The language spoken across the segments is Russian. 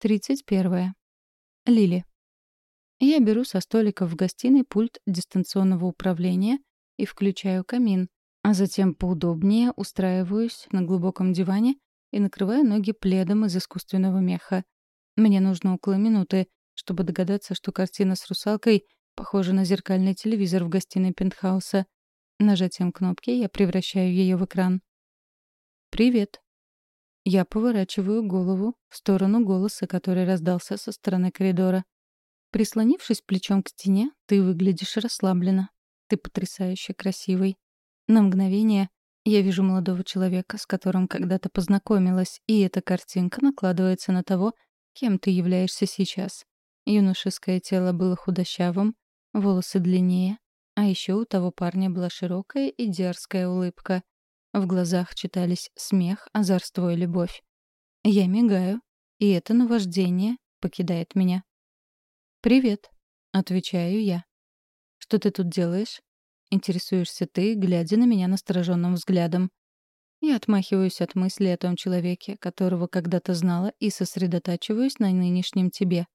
31. Лили. Я беру со столика в гостиной пульт дистанционного управления и включаю камин, а затем поудобнее устраиваюсь на глубоком диване и накрываю ноги пледом из искусственного меха. Мне нужно около минуты, чтобы догадаться, что картина с русалкой похожа на зеркальный телевизор в гостиной пентхауса. Нажатием кнопки я превращаю ее в экран. «Привет». Я поворачиваю голову в сторону голоса, который раздался со стороны коридора. Прислонившись плечом к стене, ты выглядишь расслабленно. Ты потрясающе красивый. На мгновение я вижу молодого человека, с которым когда-то познакомилась, и эта картинка накладывается на того, кем ты являешься сейчас. Юношеское тело было худощавым, волосы длиннее, а еще у того парня была широкая и дерзкая улыбка. В глазах читались смех, озорство и любовь. Я мигаю, и это наваждение покидает меня. «Привет», — отвечаю я. «Что ты тут делаешь?» Интересуешься ты, глядя на меня настороженным взглядом. Я отмахиваюсь от мысли о том человеке, которого когда-то знала, и сосредотачиваюсь на нынешнем тебе.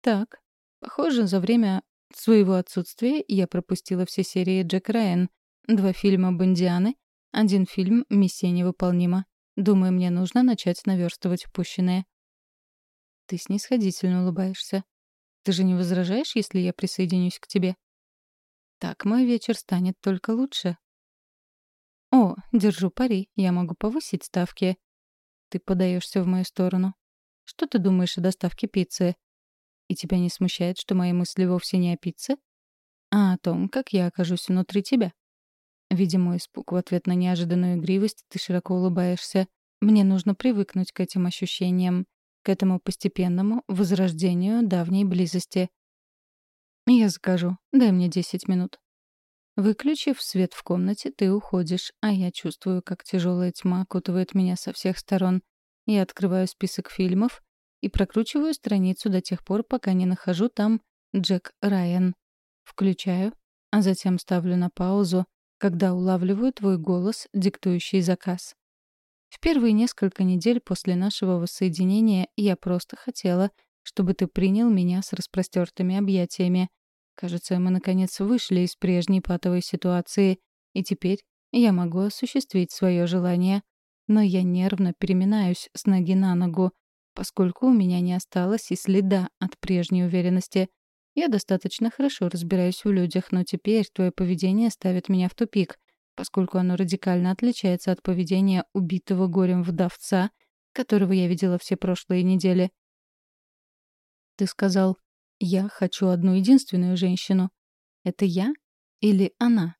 Так, похоже, за время своего отсутствия я пропустила все серии Джек Райан, два фильма «Бондианы», один фильм «Миссия невыполнима». Думаю, мне нужно начать наверстывать упущенное. Ты снисходительно улыбаешься. Ты же не возражаешь, если я присоединюсь к тебе? Так мой вечер станет только лучше. О, держу пари, я могу повысить ставки. Ты подаешься в мою сторону. Что ты думаешь о доставке пиццы? И тебя не смущает, что мои мысли вовсе не о пицце? А о том, как я окажусь внутри тебя. Видя мой испуг в ответ на неожиданную игривость, ты широко улыбаешься. Мне нужно привыкнуть к этим ощущениям, к этому постепенному возрождению давней близости. Я закажу. Дай мне 10 минут. Выключив свет в комнате, ты уходишь, а я чувствую, как тяжелая тьма окутывает меня со всех сторон. Я открываю список фильмов и прокручиваю страницу до тех пор, пока не нахожу там Джек Райан. Включаю, а затем ставлю на паузу, когда улавливаю твой голос, диктующий заказ. В первые несколько недель после нашего воссоединения я просто хотела, чтобы ты принял меня с распростертыми объятиями. Кажется, мы наконец вышли из прежней патовой ситуации, и теперь я могу осуществить свое желание. Но я нервно переминаюсь с ноги на ногу, поскольку у меня не осталось и следа от прежней уверенности. Я достаточно хорошо разбираюсь в людях, но теперь твое поведение ставит меня в тупик, поскольку оно радикально отличается от поведения убитого горем вдовца, которого я видела все прошлые недели. Ты сказал, я хочу одну единственную женщину. Это я или она?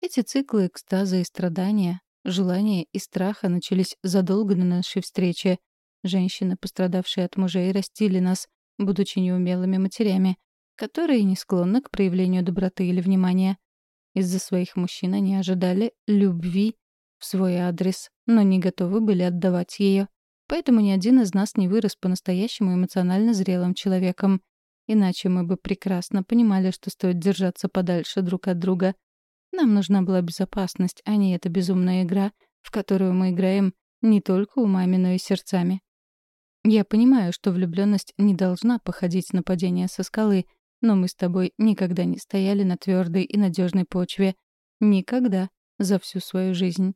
Эти циклы экстаза и страдания, желания и страха начались задолго до нашей встречи. Женщины, пострадавшие от мужей, растили нас, будучи неумелыми матерями, которые не склонны к проявлению доброты или внимания. Из-за своих мужчин они ожидали любви в свой адрес, но не готовы были отдавать ее. Поэтому ни один из нас не вырос по-настоящему эмоционально зрелым человеком. Иначе мы бы прекрасно понимали, что стоит держаться подальше друг от друга. Нам нужна была безопасность, а не эта безумная игра, в которую мы играем не только умами, но и сердцами. Я понимаю, что влюбленность не должна походить на падение со скалы, но мы с тобой никогда не стояли на твердой и надежной почве. Никогда. За всю свою жизнь.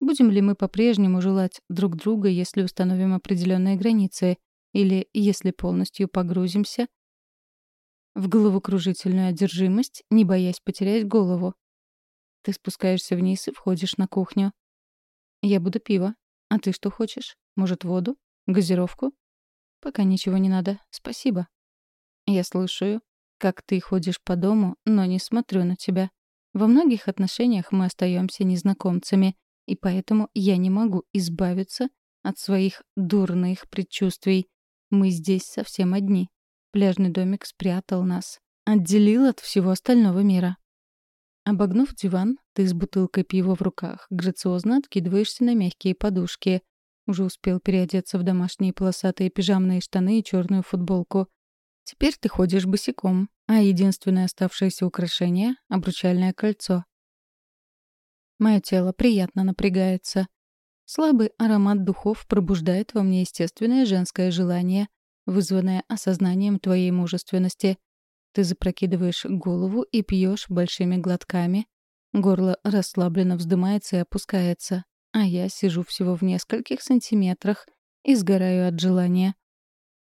Будем ли мы по-прежнему желать друг друга, если установим определенные границы, или если полностью погрузимся в головокружительную одержимость, не боясь потерять голову? Ты спускаешься вниз и входишь на кухню. Я буду пиво. А ты что хочешь? Может, воду? Газировку? Пока ничего не надо. Спасибо. Я слушаю, как ты ходишь по дому, но не смотрю на тебя. Во многих отношениях мы остаемся незнакомцами, и поэтому я не могу избавиться от своих дурных предчувствий. Мы здесь совсем одни. Пляжный домик спрятал нас, отделил от всего остального мира. Обогнув диван, ты с бутылкой пива в руках грациозно откидываешься на мягкие подушки — уже успел переодеться в домашние полосатые пижамные штаны и черную футболку. Теперь ты ходишь босиком, а единственное оставшееся украшение — обручальное кольцо. Мое тело приятно напрягается. Слабый аромат духов пробуждает во мне естественное женское желание, вызванное осознанием твоей мужественности. Ты запрокидываешь голову и пьешь большими глотками. Горло расслабленно вздымается и опускается, а я сижу всего в нескольких сантиметрах и сгораю от желания.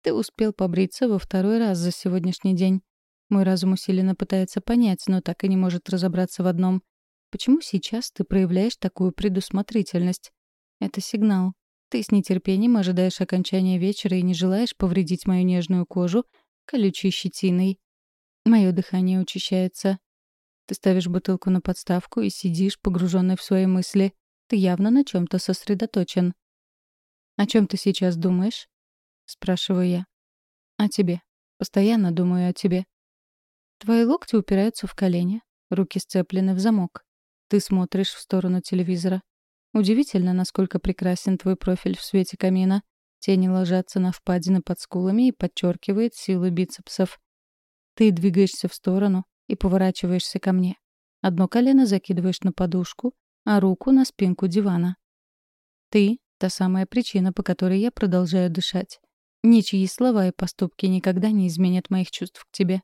Ты успел побриться во второй раз за сегодняшний день. Мой разум усиленно пытается понять, но так и не может разобраться в одном. Почему сейчас ты проявляешь такую предусмотрительность? Это сигнал. Ты с нетерпением ожидаешь окончания вечера и не желаешь повредить мою нежную кожу колючей щетиной. Мое дыхание учащается. Ты ставишь бутылку на подставку и сидишь, погруженный в свои мысли. Ты явно на чем-то сосредоточен. «О чем ты сейчас думаешь?» — спрашиваю я. «О тебе. Постоянно думаю о тебе. Твои локти упираются в колени, руки сцеплены в замок. Ты смотришь в сторону телевизора. Удивительно, насколько прекрасен твой профиль в свете камина. Тени ложатся на впадины под скулами и подчеркивает силу бицепсов. Ты двигаешься в сторону и поворачиваешься ко мне. Одно колено закидываешь на подушку, а руку на спинку дивана. Ты — та самая причина, по которой я продолжаю дышать. Ничьи слова и поступки никогда не изменят моих чувств к тебе.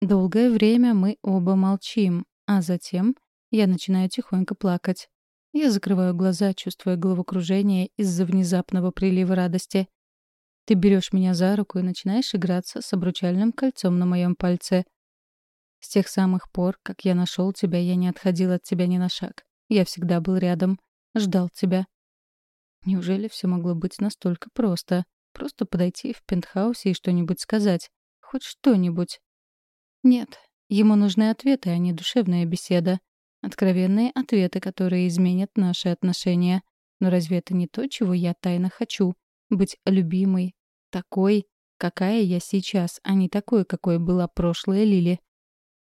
Долгое время мы оба молчим, а затем я начинаю тихонько плакать. Я закрываю глаза, чувствуя головокружение из-за внезапного прилива радости. Ты берешь меня за руку и начинаешь играться с обручальным кольцом на моем пальце. С тех самых пор, как я нашел тебя, я не отходил от тебя ни на шаг. Я всегда был рядом, ждал тебя. Неужели все могло быть настолько просто? Просто подойти в пентхаусе и что-нибудь сказать. Хоть что-нибудь. Нет, ему нужны ответы, а не душевная беседа. Откровенные ответы, которые изменят наши отношения. Но разве это не то, чего я тайно хочу? Быть любимой, такой, какая я сейчас, а не такой, какой была прошлая Лили.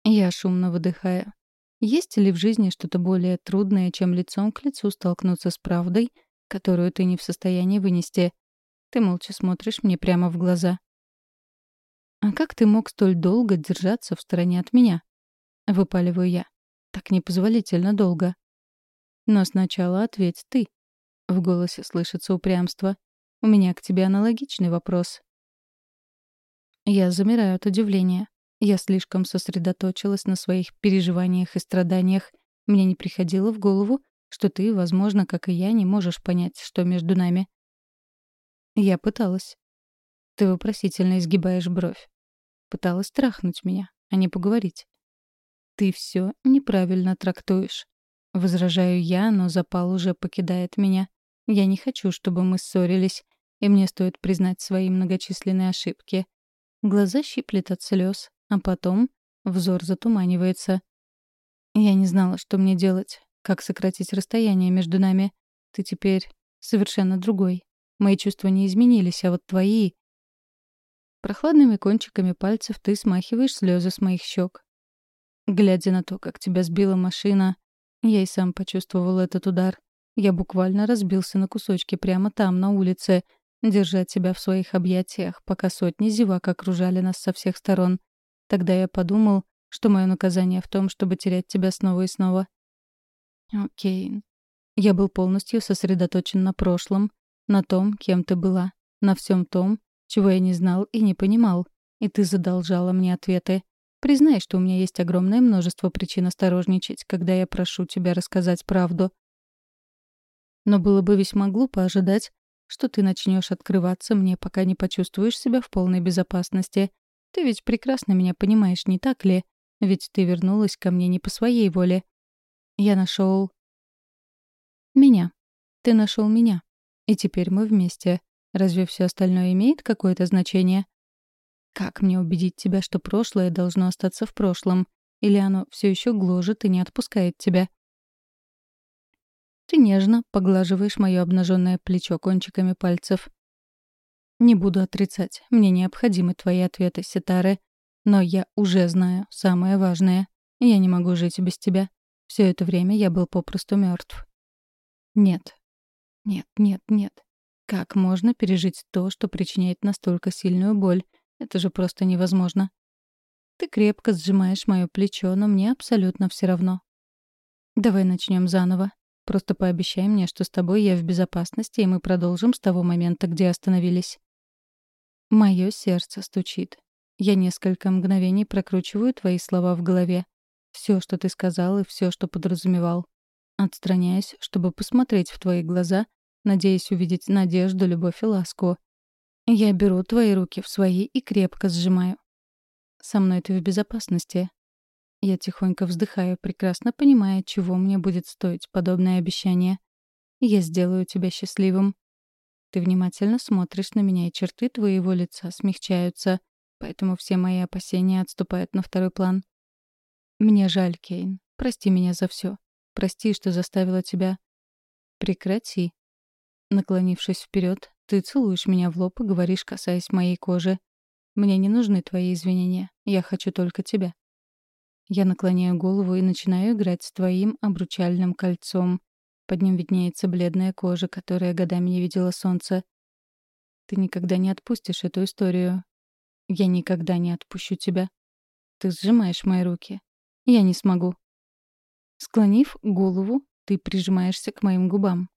Я шумно выдыхаю. Есть ли в жизни что-то более трудное, чем лицом к лицу столкнуться с правдой, которую ты не в состоянии вынести? Ты молча смотришь мне прямо в глаза. «А как ты мог столь долго держаться в стороне от меня?» — выпаливаю я. «Так непозволительно долго». «Но сначала ответь ты». В голосе слышится упрямство. «У меня к тебе аналогичный вопрос». Я замираю от удивления. Я слишком сосредоточилась на своих переживаниях и страданиях. Мне не приходило в голову, что ты, возможно, как и я, не можешь понять, что между нами. Я пыталась. Ты вопросительно изгибаешь бровь. Пыталась трахнуть меня, а не поговорить. Ты все неправильно трактуешь. Возражаю я, но запал уже покидает меня. Я не хочу, чтобы мы ссорились, и мне стоит признать свои многочисленные ошибки. Глаза щиплет от слез, а потом взор затуманивается. Я не знала, что мне делать, как сократить расстояние между нами. Ты теперь совершенно другой. Мои чувства не изменились, а вот твои... Прохладными кончиками пальцев ты смахиваешь слезы с моих щек. Глядя на то, как тебя сбила машина, я и сам почувствовал этот удар. Я буквально разбился на кусочки прямо там, на улице, держа тебя в своих объятиях, пока сотни зевак окружали нас со всех сторон. Тогда я подумал, что мое наказание в том, чтобы терять тебя снова и снова. Окей. Я был полностью сосредоточен на прошлом, на том, кем ты была, на всем том, чего я не знал и не понимал. И ты задолжала мне ответы. Признай, что у меня есть огромное множество причин осторожничать, когда я прошу тебя рассказать правду. Но было бы весьма глупо ожидать, что ты начнешь открываться мне, пока не почувствуешь себя в полной безопасности. Ты ведь прекрасно меня понимаешь, не так ли? Ведь ты вернулась ко мне не по своей воле. Я нашел меня. Ты нашел меня. И теперь мы вместе. Разве все остальное имеет какое-то значение? Как мне убедить тебя, что прошлое должно остаться в прошлом? Или оно все еще гложет и не отпускает тебя? Ты нежно поглаживаешь мое обнаженное плечо кончиками пальцев. Не буду отрицать, мне необходимы твои ответы, Ситары. Но я уже знаю самое важное. Я не могу жить без тебя. Все это время я был попросту мертв. Нет, нет, нет, нет. Как можно пережить то, что причиняет настолько сильную боль? Это же просто невозможно. Ты крепко сжимаешь мое плечо, но мне абсолютно все равно. Давай начнем заново. Просто пообещай мне, что с тобой я в безопасности, и мы продолжим с того момента, где остановились». Мое сердце стучит. Я несколько мгновений прокручиваю твои слова в голове. Все, что ты сказал, и все, что подразумевал. Отстраняюсь, чтобы посмотреть в твои глаза, надеясь увидеть надежду, любовь и ласку. Я беру твои руки в свои и крепко сжимаю. Со мной ты в безопасности. Я тихонько вздыхаю, прекрасно понимая, чего мне будет стоить подобное обещание. Я сделаю тебя счастливым. Ты внимательно смотришь на меня, и черты твоего лица смягчаются, поэтому все мои опасения отступают на второй план. Мне жаль, Кейн. Прости меня за все. Прости, что заставила тебя... Прекрати. Наклонившись вперед, ты целуешь меня в лоб и говоришь, касаясь моей кожи. Мне не нужны твои извинения. Я хочу только тебя. Я наклоняю голову и начинаю играть с твоим обручальным кольцом. Под ним виднеется бледная кожа, которая годами не видела солнца. Ты никогда не отпустишь эту историю. Я никогда не отпущу тебя. Ты сжимаешь мои руки. Я не смогу. Склонив голову, ты прижимаешься к моим губам.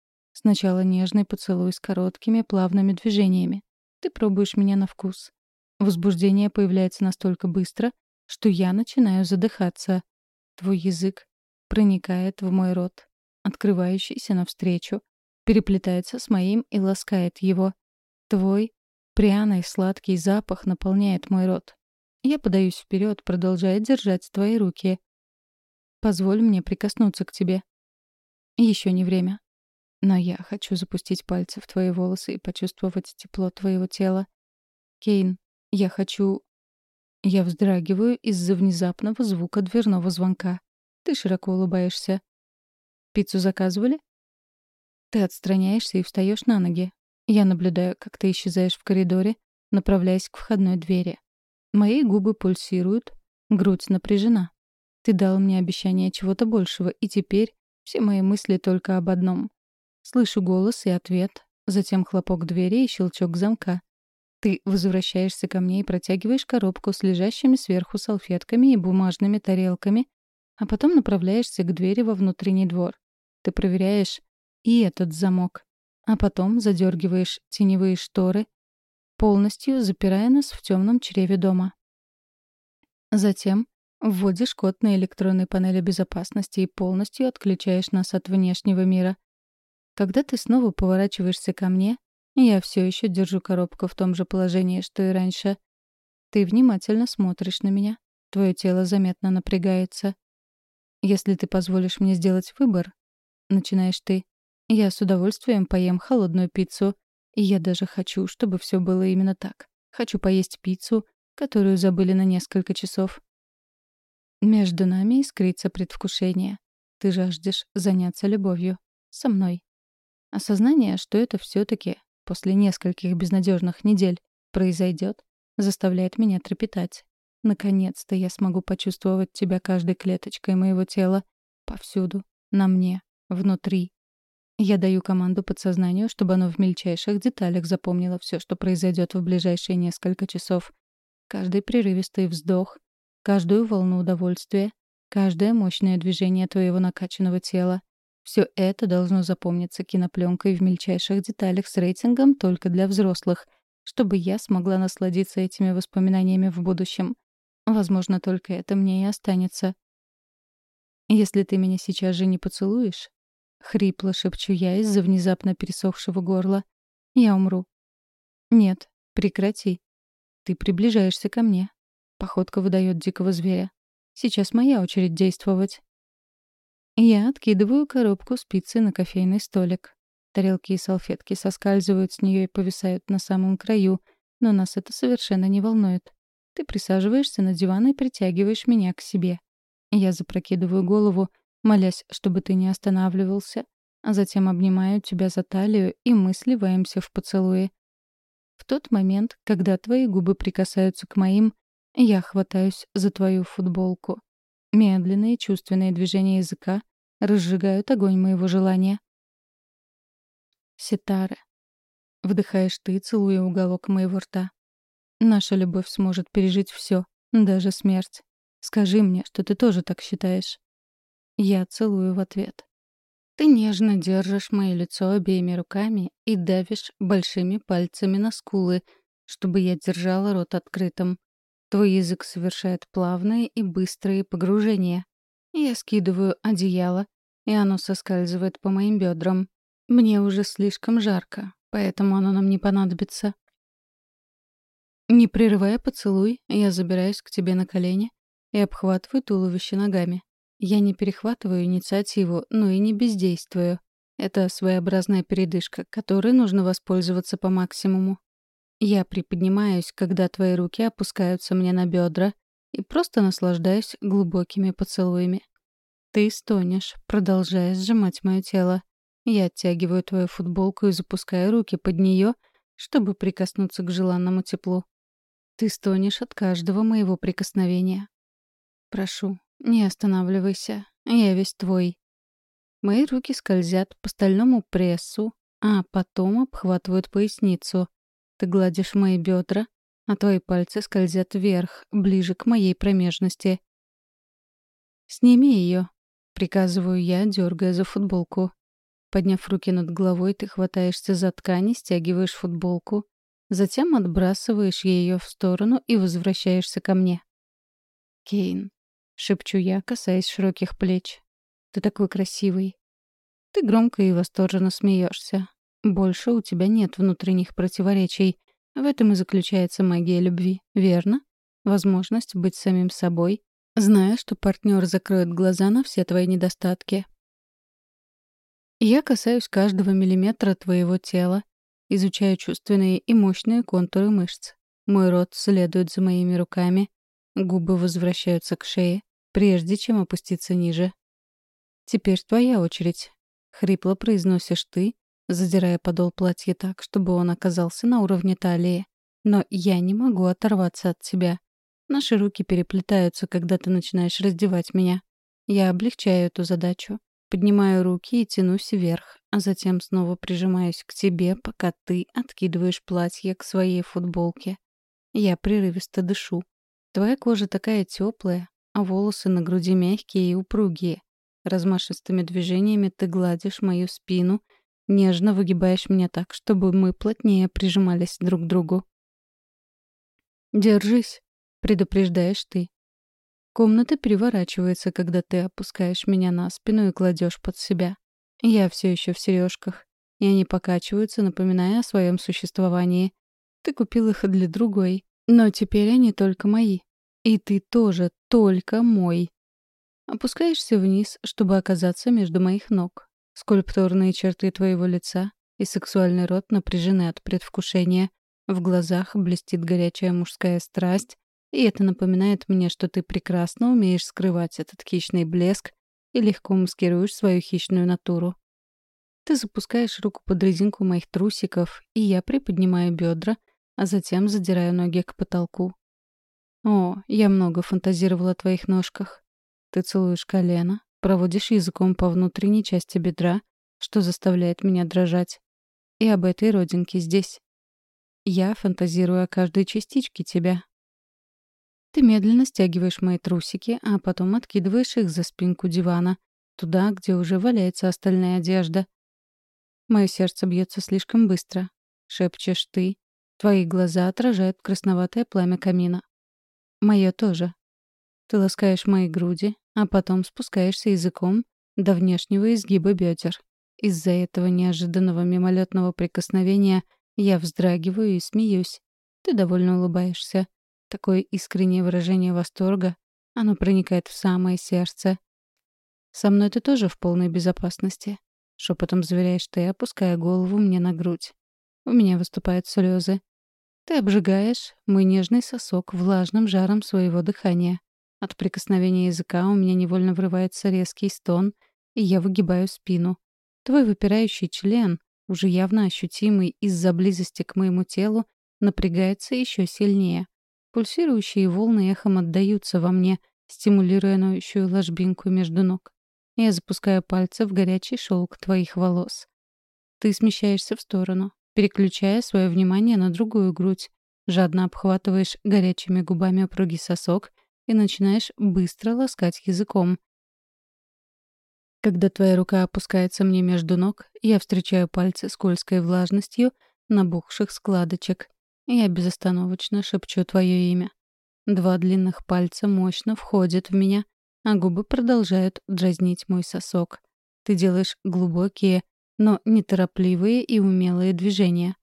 Сначала нежный поцелуй с короткими плавными движениями. Ты пробуешь меня на вкус. Возбуждение появляется настолько быстро, что я начинаю задыхаться. Твой язык проникает в мой рот, открывающийся навстречу, переплетается с моим и ласкает его. Твой пряный сладкий запах наполняет мой рот. Я подаюсь вперед, продолжая держать твои руки. Позволь мне прикоснуться к тебе. Еще не время. Но я хочу запустить пальцы в твои волосы и почувствовать тепло твоего тела. Кейн, я хочу я вздрагиваю из-за внезапного звука дверного звонка. Ты широко улыбаешься. «Пиццу заказывали?» Ты отстраняешься и встаешь на ноги. Я наблюдаю, как ты исчезаешь в коридоре, направляясь к входной двери. Мои губы пульсируют, грудь напряжена. Ты дал мне обещание чего-то большего, и теперь все мои мысли только об одном. Слышу голос и ответ, затем хлопок двери и щелчок замка. Ты возвращаешься ко мне и протягиваешь коробку с лежащими сверху салфетками и бумажными тарелками, а потом направляешься к двери во внутренний двор. Ты проверяешь и этот замок, а потом задергиваешь теневые шторы, полностью запирая нас в темном чреве дома. Затем вводишь код на электронной панели безопасности и полностью отключаешь нас от внешнего мира. Когда ты снова поворачиваешься ко мне, я все еще держу коробку в том же положении, что и раньше. Ты внимательно смотришь на меня. Твое тело заметно напрягается. Если ты позволишь мне сделать выбор, начинаешь ты, я с удовольствием поем холодную пиццу. И я даже хочу, чтобы все было именно так. Хочу поесть пиццу, которую забыли на несколько часов. Между нами искрится предвкушение. Ты жаждешь заняться любовью. Со мной. Осознание, что это все таки после нескольких безнадежных недель произойдет, заставляет меня трепетать. Наконец-то я смогу почувствовать тебя каждой клеточкой моего тела, повсюду, на мне, внутри. Я даю команду подсознанию, чтобы оно в мельчайших деталях запомнило все, что произойдет в ближайшие несколько часов. Каждый прерывистый вздох, каждую волну удовольствия, каждое мощное движение твоего накачанного тела, все это должно запомниться кинопленкой в мельчайших деталях с рейтингом только для взрослых, чтобы я смогла насладиться этими воспоминаниями в будущем. Возможно, только это мне и останется. Если ты меня сейчас же не поцелуешь, хрипло шепчу я из-за внезапно пересохшего горла, я умру. Нет, прекрати. Ты приближаешься ко мне. Походка выдает дикого зверя. Сейчас моя очередь действовать. Я откидываю коробку с пиццей на кофейный столик. Тарелки и салфетки соскальзывают с нее и повисают на самом краю, но нас это совершенно не волнует. Ты присаживаешься на диван и притягиваешь меня к себе. Я запрокидываю голову, молясь, чтобы ты не останавливался, а затем обнимаю тебя за талию, и мы сливаемся в поцелуе. В тот момент, когда твои губы прикасаются к моим, я хватаюсь за твою футболку. Медленные чувственные движения языка разжигают огонь моего желания. Ситара. Вдыхаешь ты, целуя уголок моего рта. Наша любовь сможет пережить все, даже смерть. Скажи мне, что ты тоже так считаешь. Я целую в ответ. Ты нежно держишь мое лицо обеими руками и давишь большими пальцами на скулы, чтобы я держала рот открытым. Твой язык совершает плавные и быстрые погружения. Я скидываю одеяло, и оно соскальзывает по моим бедрам. Мне уже слишком жарко, поэтому оно нам не понадобится. Не прерывая поцелуй, я забираюсь к тебе на колени и обхватываю туловище ногами. Я не перехватываю инициативу, но и не бездействую. Это своеобразная передышка, которой нужно воспользоваться по максимуму. Я приподнимаюсь, когда твои руки опускаются мне на бедра, и просто наслаждаюсь глубокими поцелуями. Ты стонешь, продолжая сжимать мое тело. Я оттягиваю твою футболку и запускаю руки под нее, чтобы прикоснуться к желанному теплу. Ты стонешь от каждого моего прикосновения. Прошу, не останавливайся, я весь твой. Мои руки скользят по стальному прессу, а потом обхватывают поясницу. Ты гладишь мои бедра, а твои пальцы скользят вверх, ближе к моей промежности. «Сними ее», — приказываю я, дергая за футболку. Подняв руки над головой, ты хватаешься за ткань и стягиваешь футболку. Затем отбрасываешь ее в сторону и возвращаешься ко мне. Кейн, шепчу я, касаясь широких плеч. Ты такой красивый. Ты громко и восторженно смеешься. Больше у тебя нет внутренних противоречий. В этом и заключается магия любви, верно? Возможность быть самим собой, зная, что партнер закроет глаза на все твои недостатки. Я касаюсь каждого миллиметра твоего тела, изучаю чувственные и мощные контуры мышц. Мой рот следует за моими руками, губы возвращаются к шее, прежде чем опуститься ниже. «Теперь твоя очередь», — хрипло произносишь ты, задирая подол платья так, чтобы он оказался на уровне талии. Но я не могу оторваться от тебя. Наши руки переплетаются, когда ты начинаешь раздевать меня. Я облегчаю эту задачу. Поднимаю руки и тянусь вверх, а затем снова прижимаюсь к тебе, пока ты откидываешь платье к своей футболке. Я прерывисто дышу. Твоя кожа такая теплая, а волосы на груди мягкие и упругие. Размашистыми движениями ты гладишь мою спину, нежно выгибаешь меня так, чтобы мы плотнее прижимались друг к другу. «Держись», — предупреждаешь ты. Комната переворачивается, когда ты опускаешь меня на спину и кладешь под себя. Я все еще в сережках, и они покачиваются, напоминая о своем существовании. Ты купил их для другой, но теперь они только мои. И ты тоже только мой. Опускаешься вниз, чтобы оказаться между моих ног. Скульптурные черты твоего лица и сексуальный рот напряжены от предвкушения. В глазах блестит горячая мужская страсть, и это напоминает мне, что ты прекрасно умеешь скрывать этот хищный блеск и легко маскируешь свою хищную натуру. Ты запускаешь руку под резинку моих трусиков, и я приподнимаю бедра, а затем задираю ноги к потолку. О, я много фантазировала о твоих ножках. Ты целуешь колено, проводишь языком по внутренней части бедра, что заставляет меня дрожать. И об этой родинке здесь. Я фантазирую о каждой частичке тебя. Ты медленно стягиваешь мои трусики, а потом откидываешь их за спинку дивана, туда, где уже валяется остальная одежда. Мое сердце бьется слишком быстро. Шепчешь ты. Твои глаза отражают красноватое пламя камина. Мое тоже. Ты ласкаешь мои груди, а потом спускаешься языком до внешнего изгиба бедер. Из-за этого неожиданного мимолетного прикосновения я вздрагиваю и смеюсь. Ты довольно улыбаешься. Такое искреннее выражение восторга. Оно проникает в самое сердце. «Со мной ты тоже в полной безопасности», — шепотом заверяешь ты, опуская голову мне на грудь. У меня выступают слезы. Ты обжигаешь мой нежный сосок влажным жаром своего дыхания. От прикосновения языка у меня невольно врывается резкий стон, и я выгибаю спину. Твой выпирающий член, уже явно ощутимый из-за близости к моему телу, напрягается еще сильнее. Пульсирующие волны эхом отдаются во мне, стимулируя ноющую ложбинку между ног. Я запускаю пальцы в горячий шелк твоих волос. Ты смещаешься в сторону, переключая свое внимание на другую грудь. Жадно обхватываешь горячими губами упругий сосок и начинаешь быстро ласкать языком. Когда твоя рука опускается мне между ног, я встречаю пальцы скользкой влажностью набухших складочек. Я безостановочно шепчу твое имя. Два длинных пальца мощно входят в меня, а губы продолжают дразнить мой сосок. Ты делаешь глубокие, но неторопливые и умелые движения.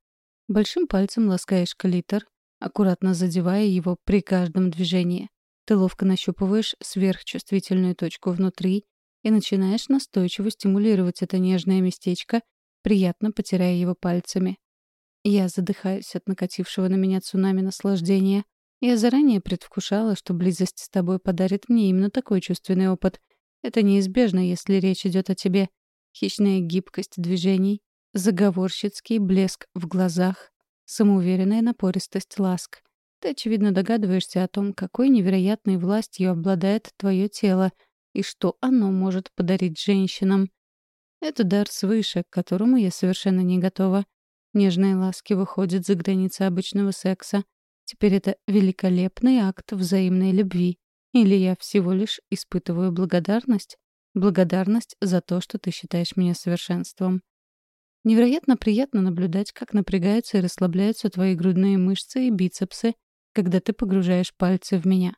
Большим пальцем ласкаешь клитор, аккуратно задевая его при каждом движении. Ты ловко нащупываешь сверхчувствительную точку внутри и начинаешь настойчиво стимулировать это нежное местечко, приятно потирая его пальцами. Я задыхаюсь от накатившего на меня цунами наслаждения. Я заранее предвкушала, что близость с тобой подарит мне именно такой чувственный опыт. Это неизбежно, если речь идет о тебе. Хищная гибкость движений, заговорщицкий блеск в глазах, самоуверенная напористость ласк. Ты, очевидно, догадываешься о том, какой невероятной властью обладает твое тело и что оно может подарить женщинам. Это дар свыше, к которому я совершенно не готова. Нежные ласки выходят за границы обычного секса. Теперь это великолепный акт взаимной любви. Или я всего лишь испытываю благодарность? Благодарность за то, что ты считаешь меня совершенством. Невероятно приятно наблюдать, как напрягаются и расслабляются твои грудные мышцы и бицепсы, когда ты погружаешь пальцы в меня.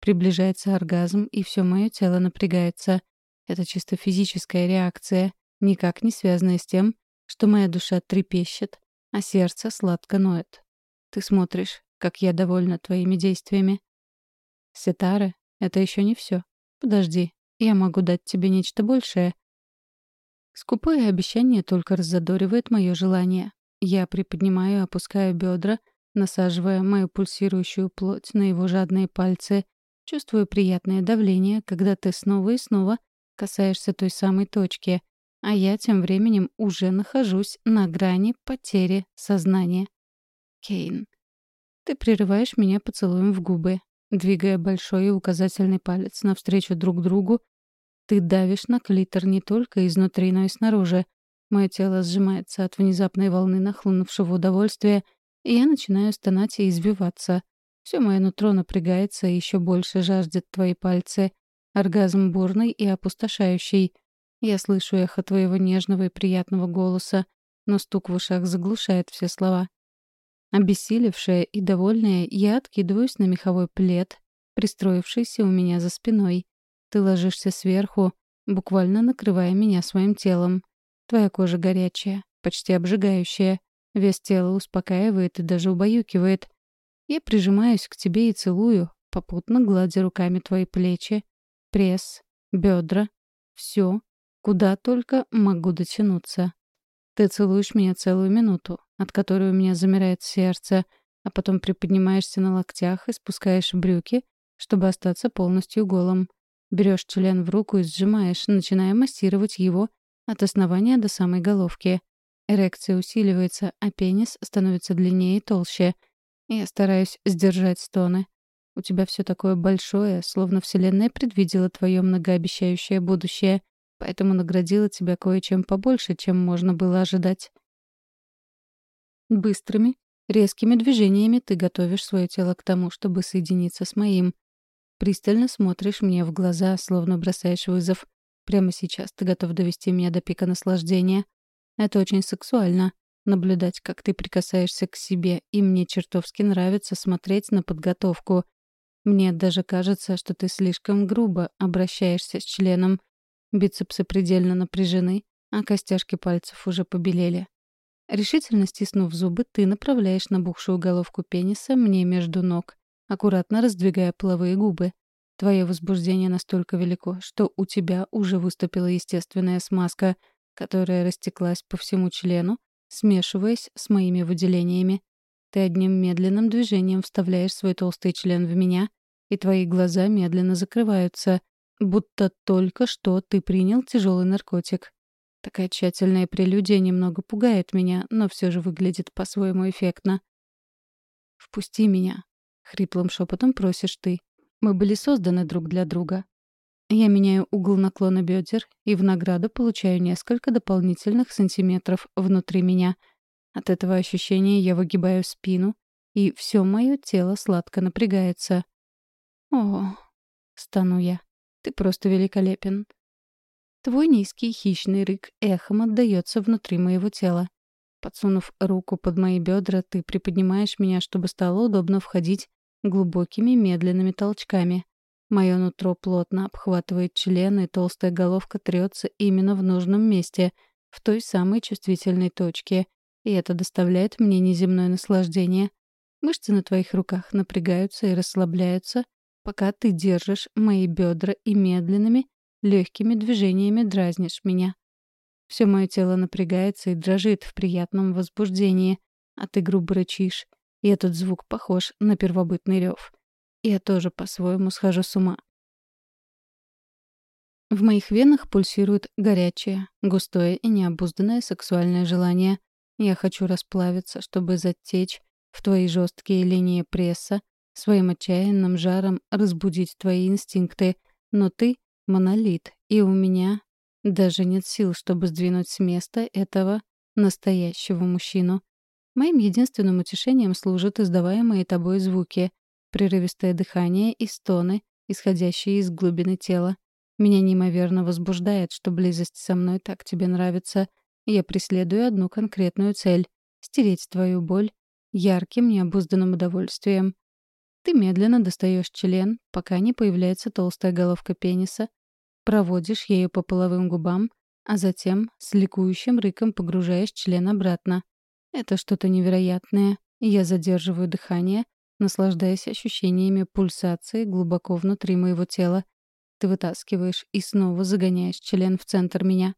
Приближается оргазм, и все мое тело напрягается. Это чисто физическая реакция, никак не связанная с тем, что моя душа трепещет, а сердце сладко ноет. Ты смотришь, как я довольна твоими действиями. Сетары, это еще не все. Подожди, я могу дать тебе нечто большее. Скупое обещание только раззадоривает мое желание. Я приподнимаю и опускаю бедра, насаживая мою пульсирующую плоть на его жадные пальцы. Чувствую приятное давление, когда ты снова и снова касаешься той самой точки, а я тем временем уже нахожусь на грани потери сознания. Кейн. Ты прерываешь меня поцелуем в губы, двигая большой и указательный палец навстречу друг другу. Ты давишь на клитор не только изнутри, но и снаружи. Мое тело сжимается от внезапной волны нахлынувшего удовольствия, и я начинаю стонать и избиваться. Все мое нутро напрягается и еще больше жаждет твои пальцы. Оргазм бурный и опустошающий — я слышу эхо твоего нежного и приятного голоса, но стук в ушах заглушает все слова. Обессилевшая и довольная, я откидываюсь на меховой плед, пристроившийся у меня за спиной. Ты ложишься сверху, буквально накрывая меня своим телом. Твоя кожа горячая, почти обжигающая. Вес тела успокаивает и даже убаюкивает. Я прижимаюсь к тебе и целую, попутно гладя руками твои плечи, пресс, бедра. Все, Куда только могу дотянуться. Ты целуешь меня целую минуту, от которой у меня замирает сердце, а потом приподнимаешься на локтях и спускаешь брюки, чтобы остаться полностью голым. Берешь член в руку и сжимаешь, начиная массировать его от основания до самой головки. Эрекция усиливается, а пенис становится длиннее и толще. Я стараюсь сдержать стоны. У тебя все такое большое, словно Вселенная предвидела твое многообещающее будущее поэтому наградила тебя кое-чем побольше, чем можно было ожидать. Быстрыми, резкими движениями ты готовишь свое тело к тому, чтобы соединиться с моим. Пристально смотришь мне в глаза, словно бросаешь вызов. Прямо сейчас ты готов довести меня до пика наслаждения. Это очень сексуально — наблюдать, как ты прикасаешься к себе, и мне чертовски нравится смотреть на подготовку. Мне даже кажется, что ты слишком грубо обращаешься с членом, Бицепсы предельно напряжены, а костяшки пальцев уже побелели. Решительно стиснув зубы, ты направляешь набухшую головку пениса мне между ног, аккуратно раздвигая половые губы. Твое возбуждение настолько велико, что у тебя уже выступила естественная смазка, которая растеклась по всему члену, смешиваясь с моими выделениями. Ты одним медленным движением вставляешь свой толстый член в меня, и твои глаза медленно закрываются, Будто только что ты принял тяжелый наркотик. Такая тщательная прелюдия немного пугает меня, но все же выглядит по-своему эффектно. «Впусти меня», — хриплым шепотом просишь ты. «Мы были созданы друг для друга». Я меняю угол наклона бедер и в награду получаю несколько дополнительных сантиметров внутри меня. От этого ощущения я выгибаю спину, и все мое тело сладко напрягается. «О!» — стану я. Ты просто великолепен. Твой низкий хищный рык эхом отдаётся внутри моего тела. Подсунув руку под мои бедра, ты приподнимаешь меня, чтобы стало удобно входить глубокими медленными толчками. Мое нутро плотно обхватывает член, и толстая головка трется именно в нужном месте, в той самой чувствительной точке. И это доставляет мне неземное наслаждение. Мышцы на твоих руках напрягаются и расслабляются, пока ты держишь мои бедра и медленными, легкими движениями дразнишь меня. Все мое тело напрягается и дрожит в приятном возбуждении, а ты грубо рычишь, и этот звук похож на первобытный рев. Я тоже по-своему схожу с ума. В моих венах пульсирует горячее, густое и необузданное сексуальное желание. Я хочу расплавиться, чтобы затечь в твои жесткие линии пресса, своим отчаянным жаром разбудить твои инстинкты. Но ты — монолит, и у меня даже нет сил, чтобы сдвинуть с места этого настоящего мужчину. Моим единственным утешением служат издаваемые тобой звуки, прерывистое дыхание и стоны, исходящие из глубины тела. Меня неимоверно возбуждает, что близость со мной так тебе нравится. Я преследую одну конкретную цель — стереть твою боль ярким, необузданным удовольствием. Ты медленно достаешь член, пока не появляется толстая головка пениса, проводишь ею по половым губам, а затем с ликующим рыком погружаешь член обратно. Это что-то невероятное. Я задерживаю дыхание, наслаждаясь ощущениями пульсации глубоко внутри моего тела. Ты вытаскиваешь и снова загоняешь член в центр меня.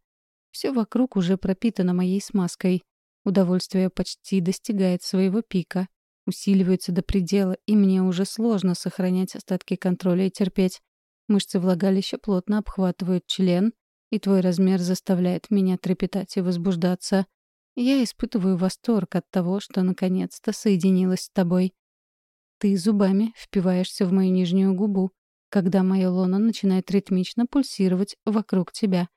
Все вокруг уже пропитано моей смазкой. Удовольствие почти достигает своего пика, усиливается до предела, и мне уже сложно сохранять остатки контроля и терпеть. Мышцы влагалища плотно обхватывают член, и твой размер заставляет меня трепетать и возбуждаться. Я испытываю восторг от того, что наконец-то соединилась с тобой. Ты зубами впиваешься в мою нижнюю губу, когда мое лоно начинает ритмично пульсировать вокруг тебя.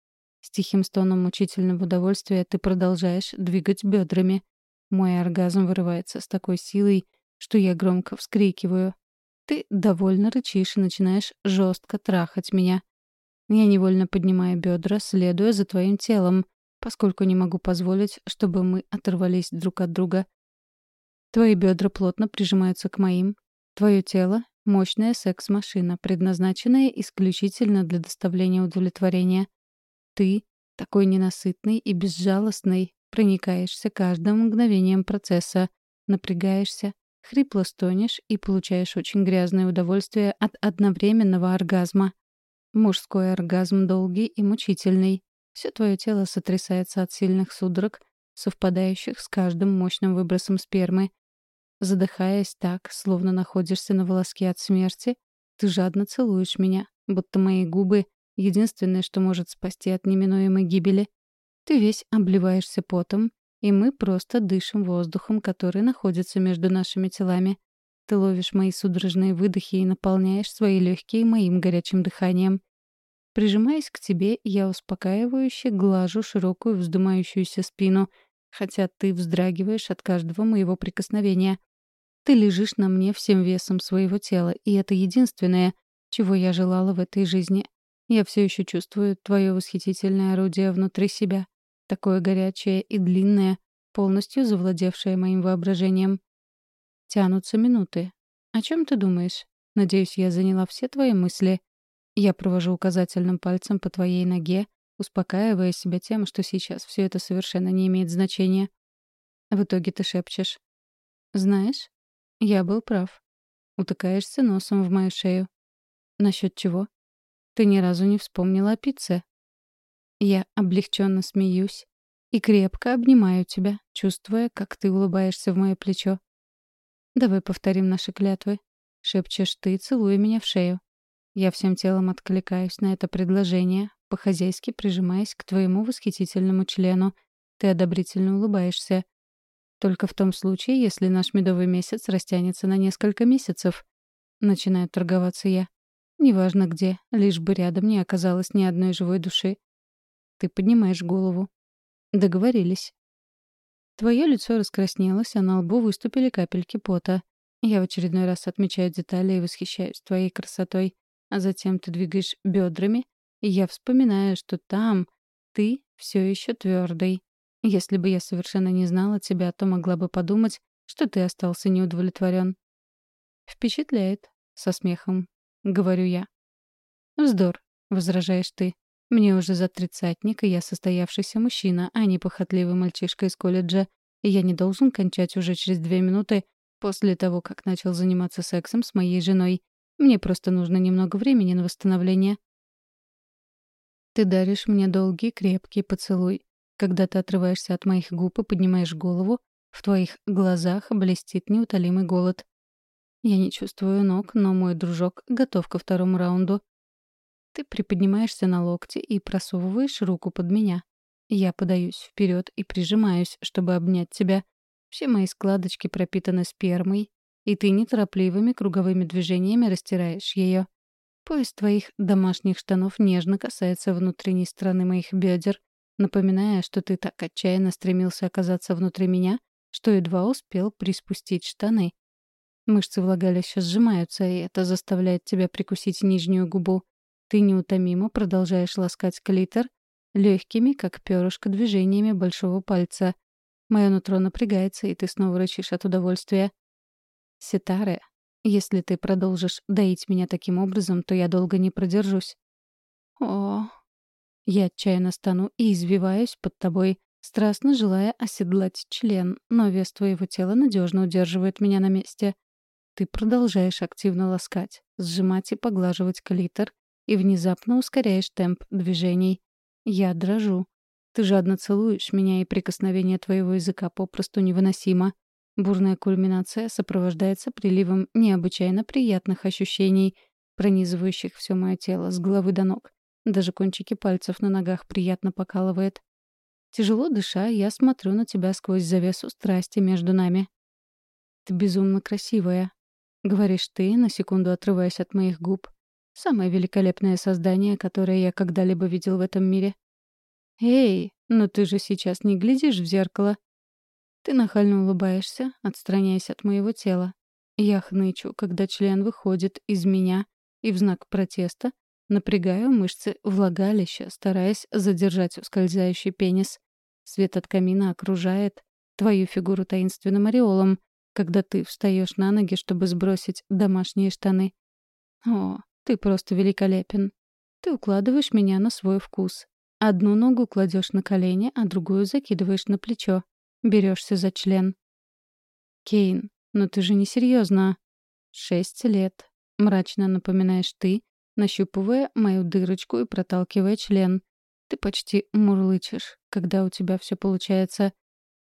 С тихим стоном мучительного удовольствия ты продолжаешь двигать бедрами. Мой оргазм вырывается с такой силой, что я громко вскрикиваю. Ты довольно рычишь и начинаешь жестко трахать меня. Я невольно поднимаю бедра, следуя за твоим телом, поскольку не могу позволить, чтобы мы оторвались друг от друга. Твои бедра плотно прижимаются к моим. Твое тело — мощная секс-машина, предназначенная исключительно для доставления удовлетворения. Ты, такой ненасытный и безжалостный, проникаешься каждым мгновением процесса, напрягаешься, хрипло стонешь и получаешь очень грязное удовольствие от одновременного оргазма. Мужской оргазм долгий и мучительный. Все твое тело сотрясается от сильных судорог, совпадающих с каждым мощным выбросом спермы, Задыхаясь так, словно находишься на волоске от смерти, ты жадно целуешь меня, будто мои губы — единственное, что может спасти от неминуемой гибели. Ты весь обливаешься потом, и мы просто дышим воздухом, который находится между нашими телами. Ты ловишь мои судорожные выдохи и наполняешь свои легкие моим горячим дыханием. Прижимаясь к тебе, я успокаивающе глажу широкую вздымающуюся спину — хотя ты вздрагиваешь от каждого моего прикосновения. Ты лежишь на мне всем весом своего тела, и это единственное, чего я желала в этой жизни. Я все еще чувствую твое восхитительное орудие внутри себя, такое горячее и длинное, полностью завладевшее моим воображением. Тянутся минуты. О чем ты думаешь? Надеюсь, я заняла все твои мысли. Я провожу указательным пальцем по твоей ноге, успокаивая себя тем, что сейчас все это совершенно не имеет значения. В итоге ты шепчешь. «Знаешь, я был прав. Утыкаешься носом в мою шею. Насчет чего? Ты ни разу не вспомнила о пицце. Я облегченно смеюсь и крепко обнимаю тебя, чувствуя, как ты улыбаешься в мое плечо. «Давай повторим наши клятвы», — шепчешь ты, целуя меня в шею. Я всем телом откликаюсь на это предложение, по-хозяйски прижимаясь к твоему восхитительному члену. Ты одобрительно улыбаешься. Только в том случае, если наш медовый месяц растянется на несколько месяцев. Начинаю торговаться я. Неважно где, лишь бы рядом не оказалось ни одной живой души. Ты поднимаешь голову. Договорились. Твое лицо раскраснелось, а на лбу выступили капельки пота. Я в очередной раз отмечаю детали и восхищаюсь твоей красотой. А затем ты двигаешь бедрами, и я вспоминаю, что там ты все еще твердый. Если бы я совершенно не знала тебя, то могла бы подумать, что ты остался неудовлетворен. Впечатляет, со смехом, говорю я. Вздор, возражаешь ты. Мне уже за тридцатник, и я состоявшийся мужчина, а не похотливый мальчишка из колледжа. Я не должен кончать уже через две минуты после того, как начал заниматься сексом с моей женой. Мне просто нужно немного времени на восстановление. Ты даришь мне долгий, крепкий поцелуй. Когда ты отрываешься от моих губ и поднимаешь голову, в твоих глазах блестит неутолимый голод. Я не чувствую ног, но мой дружок готов ко второму раунду. Ты приподнимаешься на локте и просовываешь руку под меня. Я подаюсь вперед и прижимаюсь, чтобы обнять тебя. Все мои складочки пропитаны спермой, и ты неторопливыми круговыми движениями растираешь ее. Пояс твоих домашних штанов нежно касается внутренней стороны моих бедер, напоминая, что ты так отчаянно стремился оказаться внутри меня, что едва успел приспустить штаны. Мышцы влагалища сжимаются, и это заставляет тебя прикусить нижнюю губу. Ты неутомимо продолжаешь ласкать клитор легкими, как перышко, движениями большого пальца. Мое нутро напрягается, и ты снова рычишь от удовольствия. Ситаре, если ты продолжишь доить меня таким образом, то я долго не продержусь. О, я отчаянно стану и извиваюсь под тобой, страстно желая оседлать член, но вес твоего тела надежно удерживает меня на месте. Ты продолжаешь активно ласкать, сжимать и поглаживать клитор, и внезапно ускоряешь темп движений. Я дрожу. Ты жадно целуешь меня, и прикосновение твоего языка попросту невыносимо. Бурная кульминация сопровождается приливом необычайно приятных ощущений, пронизывающих все мое тело с головы до ног. Даже кончики пальцев на ногах приятно покалывает. Тяжело дыша, я смотрю на тебя сквозь завесу страсти между нами. «Ты безумно красивая», — говоришь ты, на секунду отрываясь от моих губ. Самое великолепное создание, которое я когда-либо видел в этом мире. «Эй, но ты же сейчас не глядишь в зеркало?» Ты нахально улыбаешься, отстраняясь от моего тела. Я хнычу, когда член выходит из меня, и в знак протеста напрягаю мышцы влагалища, стараясь задержать ускользающий пенис. Свет от камина окружает твою фигуру таинственным ореолом, когда ты встаешь на ноги, чтобы сбросить домашние штаны. О, ты просто великолепен. Ты укладываешь меня на свой вкус. Одну ногу кладешь на колени, а другую закидываешь на плечо. Берешься за член. Кейн, но ты же не серьезно. Шесть лет. Мрачно напоминаешь ты, нащупывая мою дырочку и проталкивая член. Ты почти мурлычешь, когда у тебя все получается.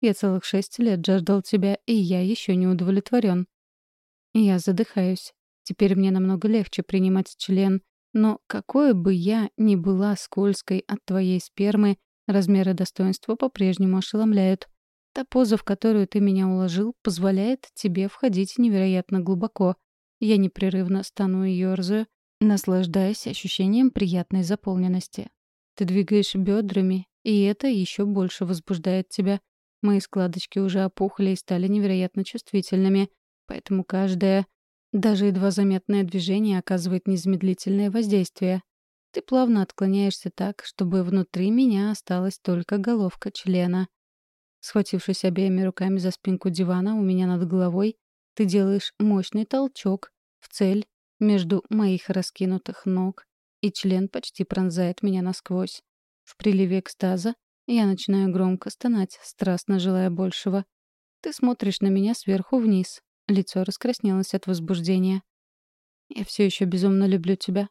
Я целых шесть лет жаждал тебя, и я еще не удовлетворен. Я задыхаюсь. Теперь мне намного легче принимать член, но какое бы я ни была скользкой от твоей спермы, размеры достоинства по-прежнему ошеломляют. Та поза, в которую ты меня уложил, позволяет тебе входить невероятно глубоко. Я непрерывно стану и ёрзаю, наслаждаясь ощущением приятной заполненности. Ты двигаешь бедрами, и это еще больше возбуждает тебя. Мои складочки уже опухли и стали невероятно чувствительными, поэтому каждая даже едва заметное движение оказывает незамедлительное воздействие. Ты плавно отклоняешься так, чтобы внутри меня осталась только головка члена. Схватившись обеими руками за спинку дивана у меня над головой, ты делаешь мощный толчок в цель между моих раскинутых ног, и член почти пронзает меня насквозь. В приливе экстаза я начинаю громко стонать, страстно желая большего. Ты смотришь на меня сверху вниз, Лицо раскраснелось от возбуждения. «Я все еще безумно люблю тебя».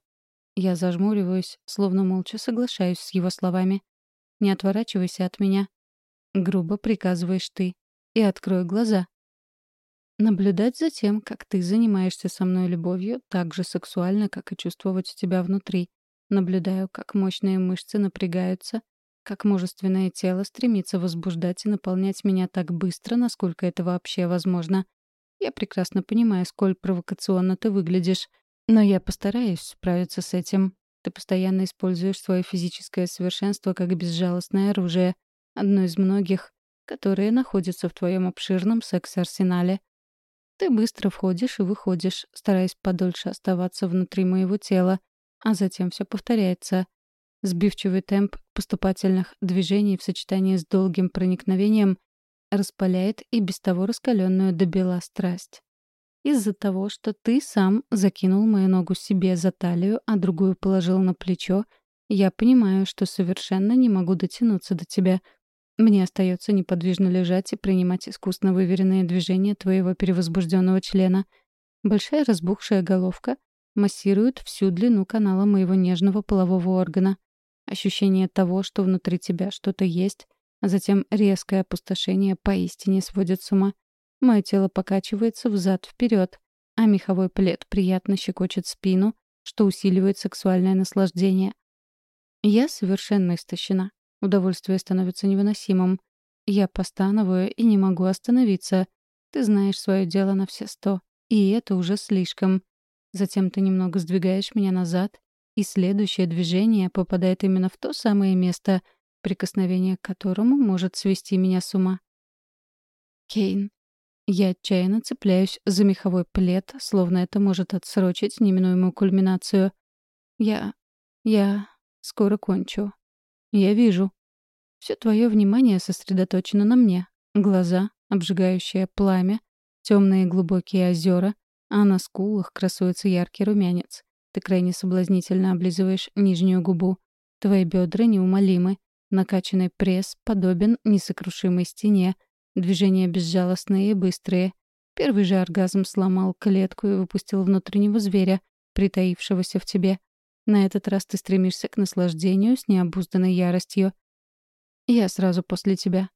Я зажмуриваюсь, словно молча соглашаюсь с его словами. «Не отворачивайся от меня». Грубо приказываешь ты. И открой глаза. Наблюдать за тем, как ты занимаешься со мной любовью, так же сексуально, как и чувствовать тебя внутри. Наблюдаю, как мощные мышцы напрягаются, как мужественное тело стремится возбуждать и наполнять меня так быстро, насколько это вообще возможно. Я прекрасно понимаю, сколь провокационно ты выглядишь, но я постараюсь справиться с этим. Ты постоянно используешь свое физическое совершенство как безжалостное оружие, одно из многих, которые находятся в твоем обширном секс-арсенале. Ты быстро входишь и выходишь, стараясь подольше оставаться внутри моего тела, а затем все повторяется. Сбивчивый темп поступательных движений в сочетании с долгим проникновением распаляет и без того раскаленную до бела страсть. Из-за того, что ты сам закинул мою ногу себе за талию, а другую положил на плечо, я понимаю, что совершенно не могу дотянуться до тебя. Мне остается неподвижно лежать и принимать искусно выверенные движения твоего перевозбужденного члена. Большая разбухшая головка массирует всю длину канала моего нежного полового органа. Ощущение того, что внутри тебя что-то есть, а затем резкое опустошение поистине сводит с ума. Мое тело покачивается взад-вперед, а меховой плед приятно щекочет спину, что усиливает сексуальное наслаждение. Я совершенно истощена. Удовольствие становится невыносимым. Я постановую и не могу остановиться. Ты знаешь свое дело на все сто. И это уже слишком. Затем ты немного сдвигаешь меня назад, и следующее движение попадает именно в то самое место, прикосновение к которому может свести меня с ума. Кейн. Я отчаянно цепляюсь за меховой плед, словно это может отсрочить неминуемую кульминацию. Я... я... скоро кончу. Я вижу. Все твое внимание сосредоточено на мне. Глаза, обжигающее пламя, темные глубокие озера, а на скулах красуется яркий румянец. Ты крайне соблазнительно облизываешь нижнюю губу. Твои бедра неумолимы. Накачанный пресс подобен несокрушимой стене. Движения безжалостные и быстрые. Первый же оргазм сломал клетку и выпустил внутреннего зверя, притаившегося в тебе. На этот раз ты стремишься к наслаждению с необузданной яростью. Я сразу после тебя.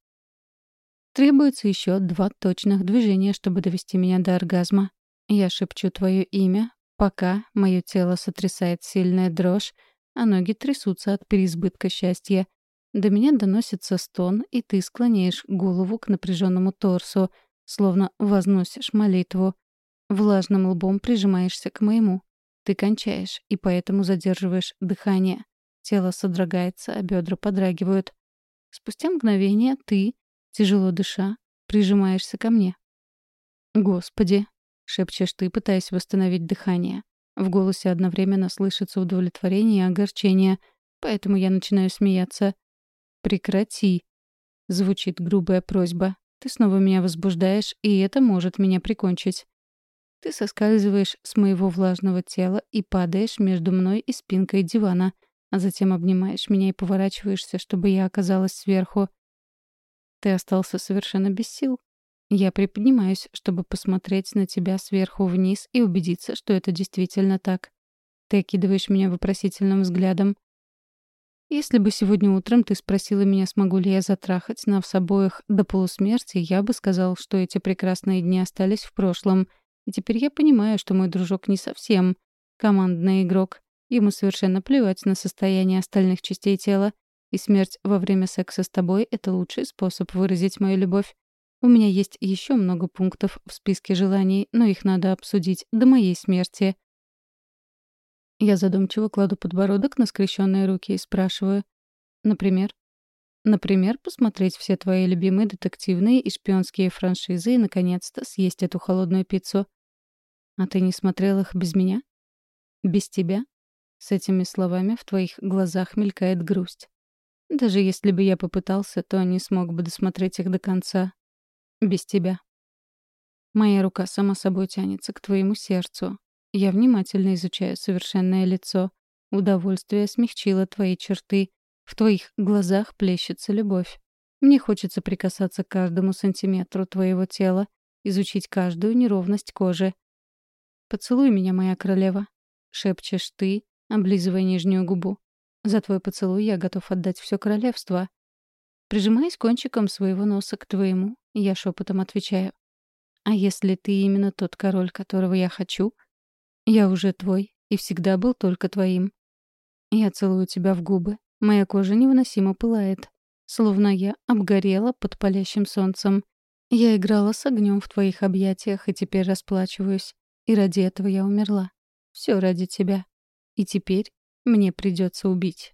Требуется еще два точных движения, чтобы довести меня до оргазма. Я шепчу твое имя, Пока мое тело сотрясает сильная дрожь, а ноги трясутся от переизбытка счастья. До меня доносится стон, и ты склоняешь голову к напряженному торсу, словно возносишь молитву. Влажным лбом прижимаешься к моему. Ты кончаешь, и поэтому задерживаешь дыхание. Тело содрогается, а бедра подрагивают. Спустя мгновение ты, тяжело дыша, прижимаешься ко мне. Господи, шепчешь ты, пытаясь восстановить дыхание. В голосе одновременно слышится удовлетворение и огорчение, поэтому я начинаю смеяться. «Прекрати!» — звучит грубая просьба. «Ты снова меня возбуждаешь, и это может меня прикончить». Ты соскальзываешь с моего влажного тела и падаешь между мной и спинкой дивана, а затем обнимаешь меня и поворачиваешься, чтобы я оказалась сверху. Ты остался совершенно без сил, я приподнимаюсь, чтобы посмотреть на тебя сверху вниз и убедиться, что это действительно так. Ты окидываешь меня вопросительным взглядом. Если бы сегодня утром ты спросила меня, смогу ли я затрахать нас обоих до полусмерти, я бы сказал, что эти прекрасные дни остались в прошлом. И теперь я понимаю, что мой дружок не совсем командный игрок. Ему совершенно плевать на состояние остальных частей тела. И смерть во время секса с тобой — это лучший способ выразить мою любовь. У меня есть еще много пунктов в списке желаний, но их надо обсудить до моей смерти. Я задумчиво кладу подбородок на скрещенные руки и спрашиваю. Например? Например, посмотреть все твои любимые детективные и шпионские франшизы и, наконец-то, съесть эту холодную пиццу. А ты не смотрел их без меня? Без тебя? С этими словами в твоих глазах мелькает грусть. Даже если бы я попытался, то не смог бы досмотреть их до конца. Без тебя. Моя рука сама собой тянется к твоему сердцу. Я внимательно изучаю совершенное лицо. Удовольствие смягчило твои черты. В твоих глазах плещется любовь. Мне хочется прикасаться к каждому сантиметру твоего тела, изучить каждую неровность кожи. «Поцелуй меня, моя королева», — шепчешь ты, облизывая нижнюю губу. «За твой поцелуй я готов отдать все королевство». Прижимаясь кончиком своего носа к твоему, я шепотом отвечаю. «А если ты именно тот король, которого я хочу? Я уже твой и всегда был только твоим. Я целую тебя в губы. Моя кожа невыносимо пылает. Словно я обгорела под палящим солнцем. Я играла с огнем в твоих объятиях и теперь расплачиваюсь. И ради этого я умерла. Все ради тебя. И теперь мне придется убить